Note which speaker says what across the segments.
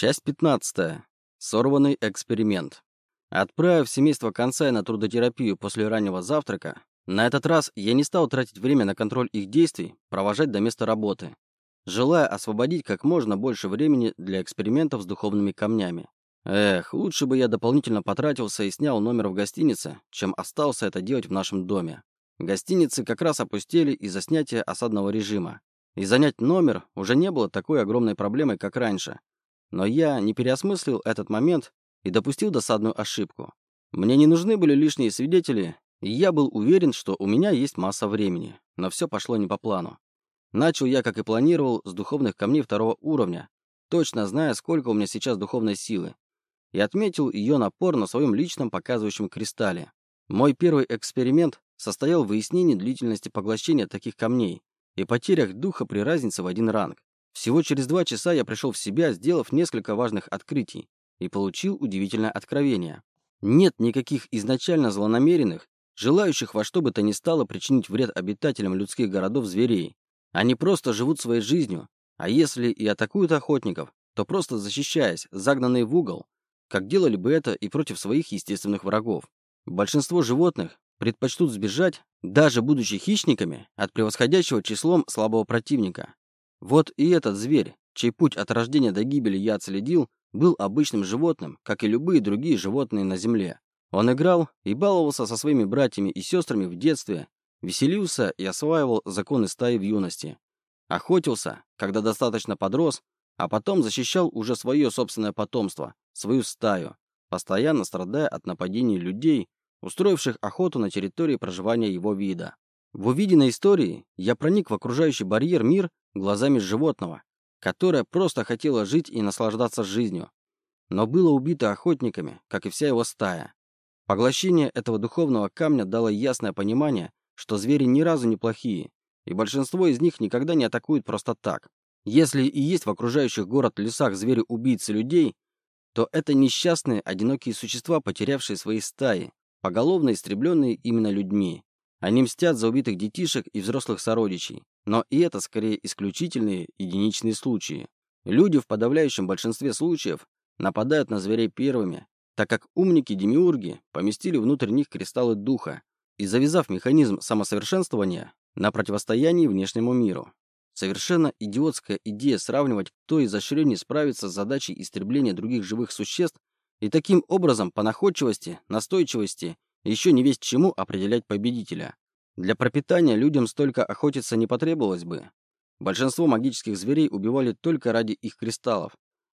Speaker 1: Часть 15. Сорванный эксперимент. Отправив семейство Концая на трудотерапию после раннего завтрака, на этот раз я не стал тратить время на контроль их действий, провожать до места работы, желая освободить как можно больше времени для экспериментов с духовными камнями. Эх, лучше бы я дополнительно потратился и снял номер в гостинице, чем остался это делать в нашем доме. Гостиницы как раз опустели из-за снятия осадного режима. И занять номер уже не было такой огромной проблемой, как раньше. Но я не переосмыслил этот момент и допустил досадную ошибку. Мне не нужны были лишние свидетели, и я был уверен, что у меня есть масса времени. Но все пошло не по плану. Начал я, как и планировал, с духовных камней второго уровня, точно зная, сколько у меня сейчас духовной силы, и отметил ее напор на своем личном показывающем кристалле. Мой первый эксперимент состоял в выяснении длительности поглощения таких камней и потерях духа при разнице в один ранг. Всего через два часа я пришел в себя, сделав несколько важных открытий, и получил удивительное откровение. Нет никаких изначально злонамеренных, желающих во что бы то ни стало причинить вред обитателям людских городов-зверей. Они просто живут своей жизнью, а если и атакуют охотников, то просто защищаясь, загнанные в угол, как делали бы это и против своих естественных врагов. Большинство животных предпочтут сбежать, даже будучи хищниками, от превосходящего числом слабого противника. Вот и этот зверь, чей путь от рождения до гибели я отследил, был обычным животным, как и любые другие животные на Земле. Он играл и баловался со своими братьями и сестрами в детстве, веселился и осваивал законы стаи в юности. Охотился, когда достаточно подрос, а потом защищал уже свое собственное потомство, свою стаю, постоянно страдая от нападений людей, устроивших охоту на территории проживания его вида. В увиденной истории я проник в окружающий барьер мир глазами животного, которое просто хотело жить и наслаждаться жизнью, но было убито охотниками, как и вся его стая. Поглощение этого духовного камня дало ясное понимание, что звери ни разу не плохие, и большинство из них никогда не атакуют просто так. Если и есть в окружающих город лесах звери-убийцы людей, то это несчастные, одинокие существа, потерявшие свои стаи, поголовно истребленные именно людьми. Они мстят за убитых детишек и взрослых сородичей. Но и это скорее исключительные, единичные случаи. Люди в подавляющем большинстве случаев нападают на зверей первыми, так как умники-демиурги поместили внутрь них кристаллы духа и завязав механизм самосовершенствования на противостоянии внешнему миру. Совершенно идиотская идея сравнивать, кто изощреннее справится с задачей истребления других живых существ и таким образом по находчивости, настойчивости еще не весть чему определять победителя. Для пропитания людям столько охотиться не потребовалось бы. Большинство магических зверей убивали только ради их кристаллов.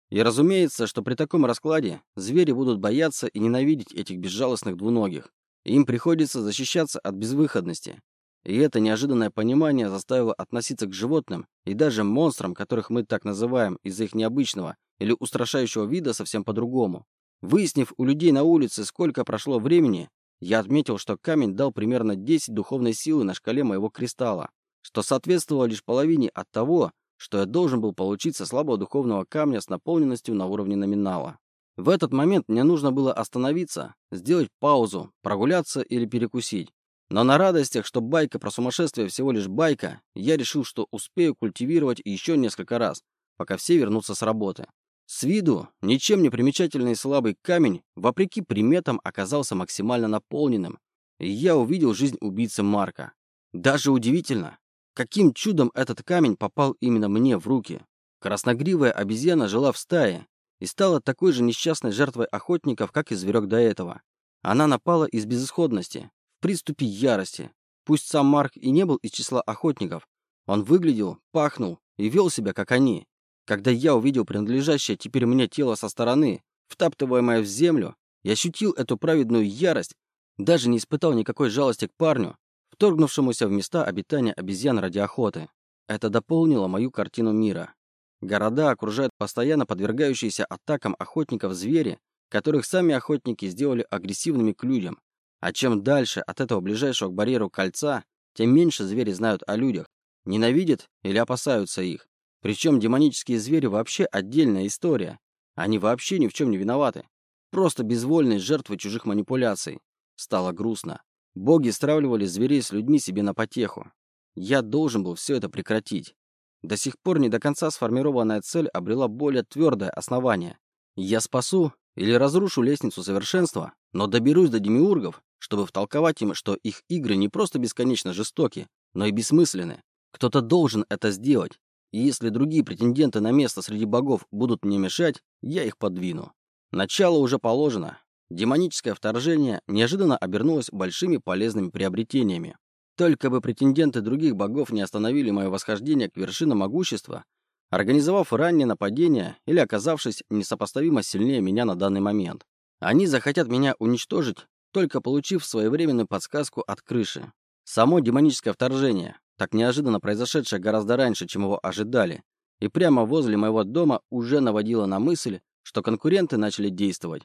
Speaker 1: И разумеется, что при таком раскладе звери будут бояться и ненавидеть этих безжалостных двуногих. Им приходится защищаться от безвыходности. И это неожиданное понимание заставило относиться к животным и даже монстрам, которых мы так называем из-за их необычного или устрашающего вида совсем по-другому. Выяснив у людей на улице, сколько прошло времени, я отметил, что камень дал примерно 10 духовной силы на шкале моего кристалла, что соответствовало лишь половине от того, что я должен был получить со слабого духовного камня с наполненностью на уровне номинала. В этот момент мне нужно было остановиться, сделать паузу, прогуляться или перекусить. Но на радостях, что байка про сумасшествие всего лишь байка, я решил, что успею культивировать еще несколько раз, пока все вернутся с работы. С виду ничем не примечательный слабый камень, вопреки приметам, оказался максимально наполненным, и я увидел жизнь убийцы Марка. Даже удивительно, каким чудом этот камень попал именно мне в руки. Красногривая обезьяна жила в стае и стала такой же несчастной жертвой охотников, как и зверек до этого. Она напала из безысходности, в приступе ярости. Пусть сам Марк и не был из числа охотников, он выглядел, пахнул и вел себя, как они. Когда я увидел принадлежащее теперь мне тело со стороны, втаптываемое в землю, я ощутил эту праведную ярость, даже не испытал никакой жалости к парню, вторгнувшемуся в места обитания обезьян ради охоты. Это дополнило мою картину мира. Города окружают постоянно подвергающиеся атакам охотников звери, которых сами охотники сделали агрессивными к людям. А чем дальше от этого ближайшего к барьеру кольца, тем меньше звери знают о людях, ненавидят или опасаются их. Причем демонические звери вообще отдельная история. Они вообще ни в чем не виноваты. Просто безвольные жертвы чужих манипуляций. Стало грустно. Боги стравливали зверей с людьми себе на потеху. Я должен был все это прекратить. До сих пор не до конца сформированная цель обрела более твердое основание. Я спасу или разрушу лестницу совершенства, но доберусь до демиургов, чтобы втолковать им, что их игры не просто бесконечно жестоки, но и бессмысленны. Кто-то должен это сделать, и если другие претенденты на место среди богов будут мне мешать, я их подвину. Начало уже положено. Демоническое вторжение неожиданно обернулось большими полезными приобретениями. Только бы претенденты других богов не остановили мое восхождение к вершинам могущества, организовав раннее нападение или оказавшись несопоставимо сильнее меня на данный момент. Они захотят меня уничтожить, только получив своевременную подсказку от крыши. Само демоническое вторжение, так неожиданно произошедшее гораздо раньше, чем его ожидали, и прямо возле моего дома уже наводило на мысль, что конкуренты начали действовать.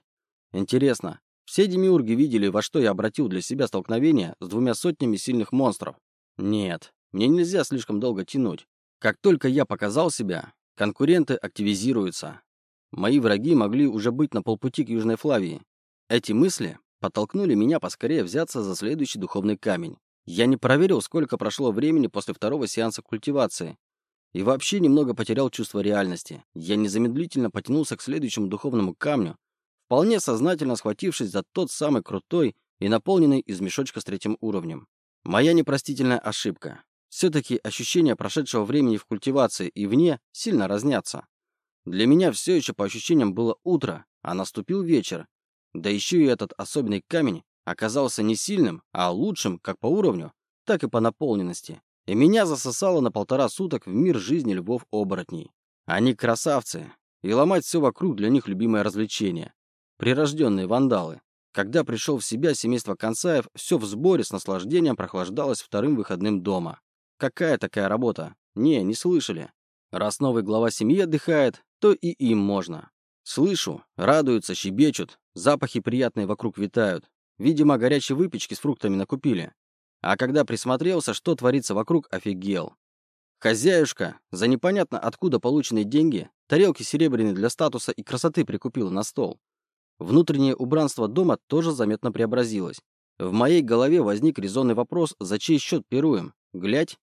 Speaker 1: Интересно, все демиурги видели, во что я обратил для себя столкновение с двумя сотнями сильных монстров? Нет, мне нельзя слишком долго тянуть. Как только я показал себя, конкуренты активизируются. Мои враги могли уже быть на полпути к Южной Флавии. Эти мысли подтолкнули меня поскорее взяться за следующий духовный камень. Я не проверил, сколько прошло времени после второго сеанса культивации. И вообще немного потерял чувство реальности. Я незамедлительно потянулся к следующему духовному камню, вполне сознательно схватившись за тот самый крутой и наполненный из мешочка с третьим уровнем. Моя непростительная ошибка. Все-таки ощущения прошедшего времени в культивации и вне сильно разнятся. Для меня все еще по ощущениям было утро, а наступил вечер. Да еще и этот особенный камень оказался не сильным, а лучшим как по уровню, так и по наполненности. И меня засосало на полтора суток в мир жизни львов-оборотней. Они красавцы, и ломать все вокруг для них любимое развлечение. Прирожденные вандалы. Когда пришел в себя семейство Концаев, все в сборе с наслаждением прохлаждалось вторым выходным дома. Какая такая работа? Не, не слышали. Раз новый глава семьи отдыхает, то и им можно. Слышу, радуются, щебечут, запахи приятные вокруг витают. Видимо, горячей выпечки с фруктами накупили. А когда присмотрелся, что творится вокруг, офигел. Хозяюшка за непонятно откуда полученные деньги тарелки серебряные для статуса и красоты прикупила на стол. Внутреннее убранство дома тоже заметно преобразилось. В моей голове возник резонный вопрос, за чей счет пируем. Глядь.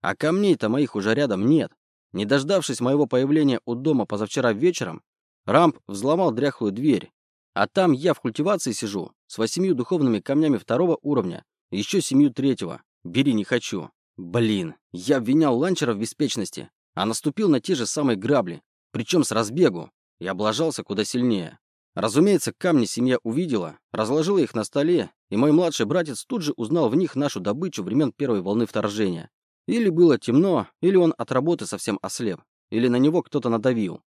Speaker 1: А камней-то моих уже рядом нет. Не дождавшись моего появления у дома позавчера вечером, Рамп взломал дряхлую дверь, а там я в культивации сижу, с восемью духовными камнями второго уровня, еще семью третьего. Бери не хочу. Блин, я обвинял ланчера в беспечности, а наступил на те же самые грабли, причем с разбегу, и облажался куда сильнее. Разумеется, камни семья увидела, разложила их на столе, и мой младший братец тут же узнал в них нашу добычу времен первой волны вторжения. Или было темно, или он от работы совсем ослеп, или на него кто-то надавил.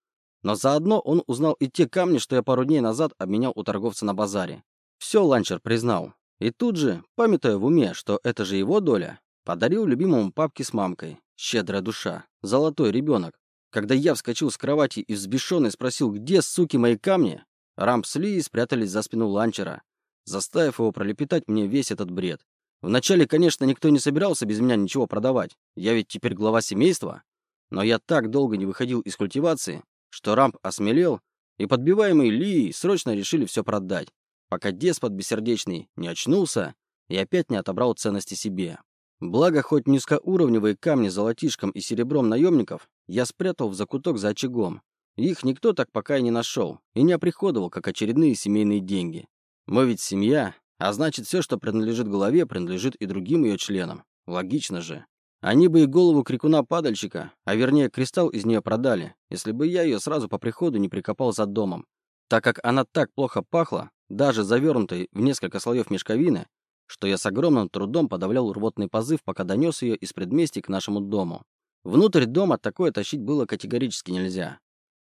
Speaker 1: Но заодно он узнал и те камни, что я пару дней назад обменял у торговца на базаре. Все ланчер признал. И тут же, памятуя в уме, что это же его доля, подарил любимому папке с мамкой. Щедрая душа. Золотой ребенок. Когда я вскочил с кровати и взбешенный спросил, где, суки, мои камни, Рамп с Ли спрятались за спину ланчера, заставив его пролепетать мне весь этот бред. Вначале, конечно, никто не собирался без меня ничего продавать. Я ведь теперь глава семейства. Но я так долго не выходил из культивации, что Рамп осмелел, и подбиваемые Ли срочно решили все продать, пока деспот бессердечный не очнулся и опять не отобрал ценности себе. Благо, хоть низкоуровневые камни золотишком и серебром наемников я спрятал в закуток за очагом. Их никто так пока и не нашел и не оприходовал, как очередные семейные деньги. Мы ведь семья, а значит, все, что принадлежит голове, принадлежит и другим ее членам. Логично же. Они бы и голову крикуна-падальщика, а вернее кристалл из нее продали, если бы я ее сразу по приходу не прикопал за домом. Так как она так плохо пахла, даже завернутой в несколько слоев мешковины, что я с огромным трудом подавлял рвотный позыв, пока донес ее из предместий к нашему дому. Внутрь дома такое тащить было категорически нельзя.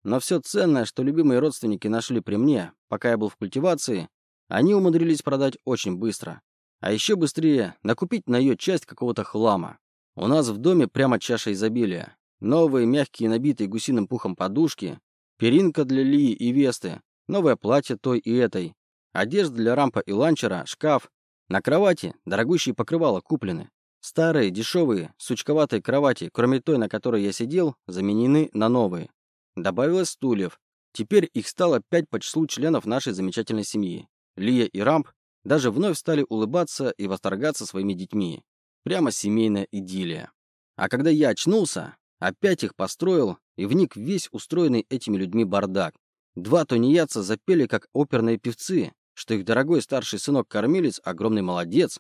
Speaker 1: Но все ценное, что любимые родственники нашли при мне, пока я был в культивации, они умудрились продать очень быстро. А еще быстрее накупить на ее часть какого-то хлама. У нас в доме прямо чаша изобилия. Новые мягкие набитые гусиным пухом подушки, перинка для Лии и Весты, новое платье той и этой, одежда для рампа и ланчера, шкаф. На кровати дорогущие покрывала куплены. Старые, дешевые, сучковатые кровати, кроме той, на которой я сидел, заменены на новые. Добавилось стульев. Теперь их стало пять по числу членов нашей замечательной семьи. Лия и Рамп даже вновь стали улыбаться и восторгаться своими детьми. Прямо семейная идиллия. А когда я очнулся, Опять их построил и вник в весь устроенный этими людьми бардак. Два тунеядца запели, как оперные певцы, что их дорогой старший сынок-кормилец, огромный молодец,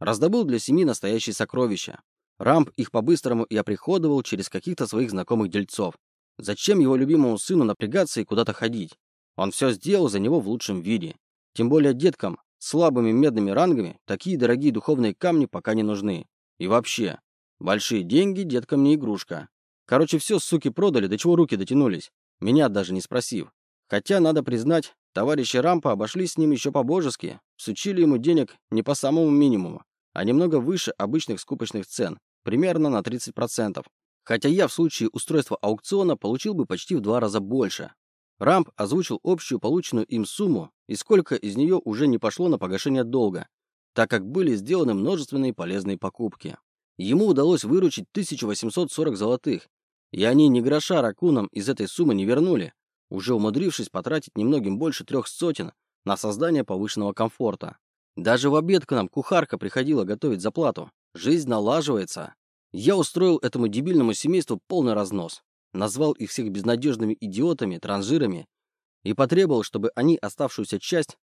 Speaker 1: раздобыл для семьи настоящие сокровища. Рамп их по-быстрому и оприходовал через каких-то своих знакомых дельцов. Зачем его любимому сыну напрягаться и куда-то ходить? Он все сделал за него в лучшем виде. Тем более деткам слабыми медными рангами такие дорогие духовные камни пока не нужны. И вообще, большие деньги деткам не игрушка. Короче, все суки продали, до чего руки дотянулись, меня даже не спросив. Хотя, надо признать, товарищи Рампа обошлись с ним еще по-божески, сучили ему денег не по самому минимуму, а немного выше обычных скупочных цен, примерно на 30%. Хотя я в случае устройства аукциона получил бы почти в два раза больше. Рамп озвучил общую полученную им сумму и сколько из нее уже не пошло на погашение долга, так как были сделаны множественные полезные покупки. Ему удалось выручить 1840 золотых, и они ни гроша ракунам из этой суммы не вернули, уже умудрившись потратить немногим больше трех сотен на создание повышенного комфорта. Даже в обед к нам кухарка приходила готовить заплату. Жизнь налаживается. Я устроил этому дебильному семейству полный разнос. Назвал их всех безнадежными идиотами, транжирами и потребовал, чтобы они оставшуюся часть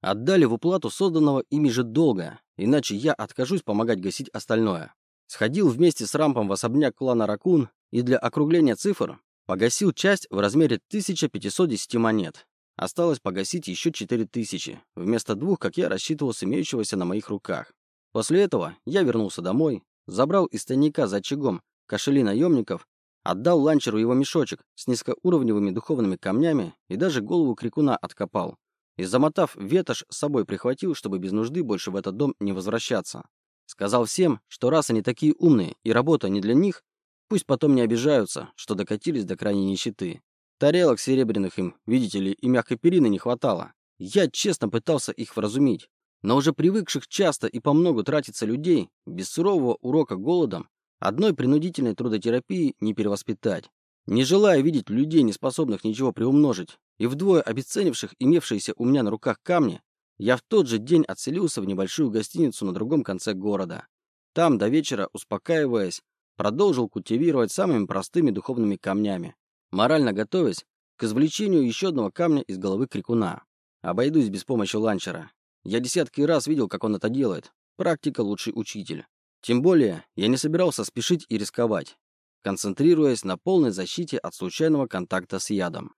Speaker 1: отдали в уплату созданного ими же долга, иначе я откажусь помогать гасить остальное. Сходил вместе с Рампом в особняк клана Ракун и для округления цифр погасил часть в размере 1510 монет. Осталось погасить еще 4000, вместо двух, как я рассчитывал с имеющегося на моих руках. После этого я вернулся домой, забрал из тайника за очагом кошели наемников, отдал ланчеру его мешочек с низкоуровневыми духовными камнями и даже голову крикуна откопал. И замотав ветошь с собой прихватил, чтобы без нужды больше в этот дом не возвращаться. Сказал всем, что раз они такие умные и работа не для них, Пусть потом не обижаются, что докатились до крайней нищеты. Тарелок серебряных им, видите ли, и мягкой перины не хватало. Я честно пытался их вразумить. Но уже привыкших часто и по многу тратиться людей, без сурового урока голодом, одной принудительной трудотерапии не перевоспитать. Не желая видеть людей, не способных ничего приумножить, и вдвое обесценивших имевшиеся у меня на руках камни, я в тот же день отселился в небольшую гостиницу на другом конце города. Там, до вечера, успокаиваясь, продолжил культивировать самыми простыми духовными камнями, морально готовясь к извлечению еще одного камня из головы крикуна. Обойдусь без помощи ланчера. Я десятки раз видел, как он это делает. Практика лучший учитель. Тем более, я не собирался спешить и рисковать, концентрируясь на полной защите от случайного контакта с ядом.